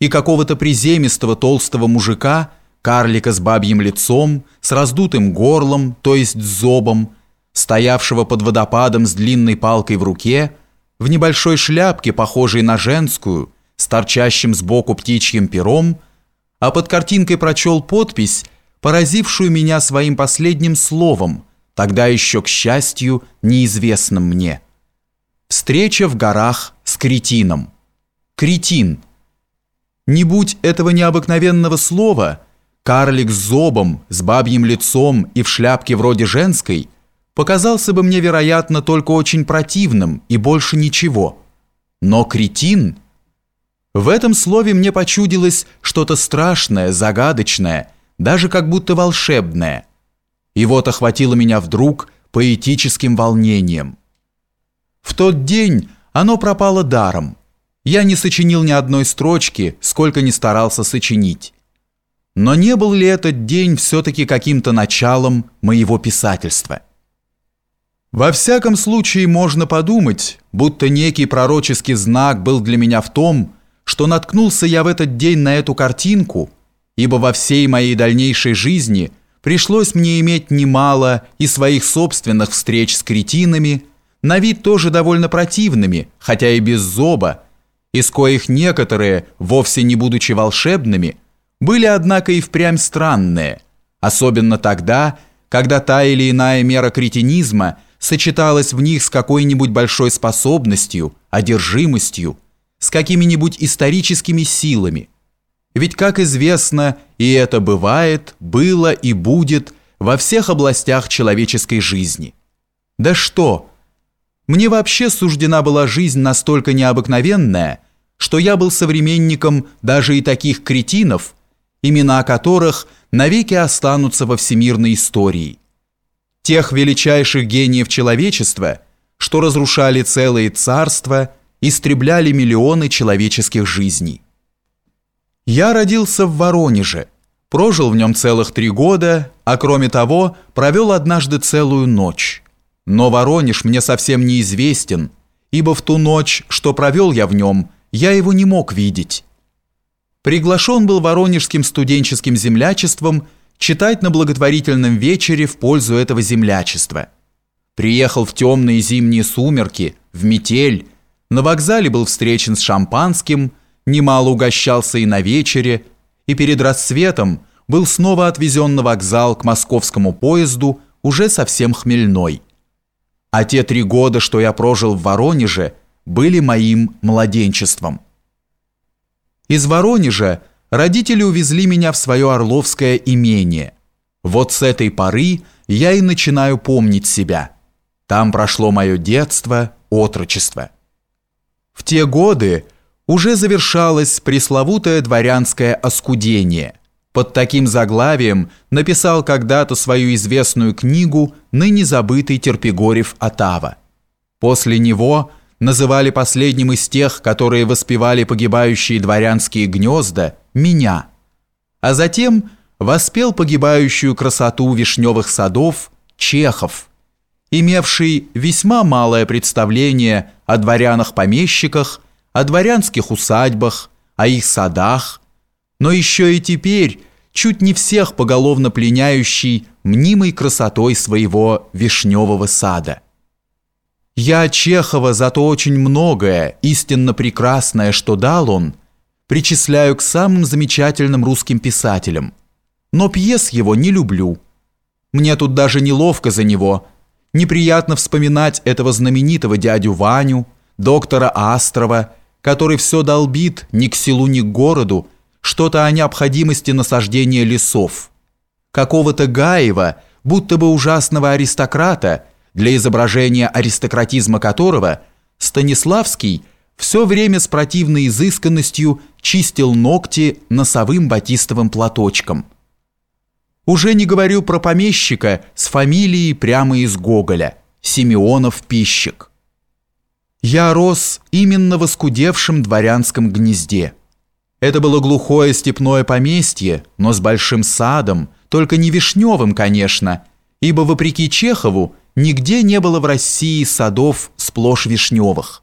и какого-то приземистого толстого мужика, карлика с бабьим лицом, с раздутым горлом, то есть зобом, стоявшего под водопадом с длинной палкой в руке, в небольшой шляпке, похожей на женскую, с торчащим сбоку птичьим пером, а под картинкой прочел подпись, поразившую меня своим последним словом, тогда еще, к счастью, неизвестным мне. Встреча в горах с кретином. Кретин. Не будь этого необыкновенного слова, карлик с зобом, с бабьим лицом и в шляпке вроде женской показался бы мне, вероятно, только очень противным и больше ничего. Но кретин... В этом слове мне почудилось что-то страшное, загадочное, даже как будто волшебное. И вот охватило меня вдруг поэтическим волнением. В тот день оно пропало даром. Я не сочинил ни одной строчки, сколько не старался сочинить. Но не был ли этот день все-таки каким-то началом моего писательства? Во всяком случае можно подумать, будто некий пророческий знак был для меня в том, что наткнулся я в этот день на эту картинку, ибо во всей моей дальнейшей жизни пришлось мне иметь немало и своих собственных встреч с кретинами, на вид тоже довольно противными, хотя и без зоба, из коих некоторые, вовсе не будучи волшебными, были, однако, и впрямь странные, особенно тогда, когда та или иная мера кретинизма сочеталась в них с какой-нибудь большой способностью, одержимостью, с какими-нибудь историческими силами. Ведь, как известно, и это бывает, было и будет во всех областях человеческой жизни. Да что? Мне вообще суждена была жизнь настолько необыкновенная, что я был современником даже и таких кретинов, имена которых навеки останутся во всемирной истории. Тех величайших гениев человечества, что разрушали целые царства, истребляли миллионы человеческих жизней. Я родился в Воронеже, прожил в нем целых три года, а кроме того провел однажды целую ночь. Но Воронеж мне совсем неизвестен, ибо в ту ночь, что провел я в нем, я его не мог видеть. Приглашен был воронежским студенческим землячеством читать на благотворительном вечере в пользу этого землячества. Приехал в темные зимние сумерки, в метель, на вокзале был встречен с шампанским, немало угощался и на вечере, и перед рассветом был снова отвезен на вокзал к московскому поезду, уже совсем хмельной. А те три года, что я прожил в Воронеже, были моим младенчеством. Из Воронежа родители увезли меня в свое Орловское имение. Вот с этой поры я и начинаю помнить себя. Там прошло мое детство, отрочество. В те годы уже завершалось пресловутое дворянское оскудение. Под таким заглавием написал когда-то свою известную книгу ныне забытый Терпигорев Атава. После него называли последним из тех, которые воспевали погибающие дворянские гнезда, меня. А затем воспел погибающую красоту вишневых садов Чехов – имевший весьма малое представление о дворянах-помещиках, о дворянских усадьбах, о их садах, но еще и теперь чуть не всех поголовно пленяющий мнимой красотой своего вишневого сада. Я Чехова за то очень многое, истинно прекрасное, что дал он, причисляю к самым замечательным русским писателям, но пьес его не люблю. Мне тут даже неловко за него – Неприятно вспоминать этого знаменитого дядю Ваню, доктора Астрова, который все долбит ни к селу, ни к городу, что-то о необходимости насаждения лесов. Какого-то Гаева, будто бы ужасного аристократа, для изображения аристократизма которого Станиславский все время с противной изысканностью чистил ногти носовым батистовым платочком – уже не говорю про помещика с фамилией прямо из Гоголя, Симеонов Пищик. Я рос именно в оскудевшем дворянском гнезде. Это было глухое степное поместье, но с большим садом, только не вишневым, конечно, ибо, вопреки Чехову, нигде не было в России садов сплошь вишневых.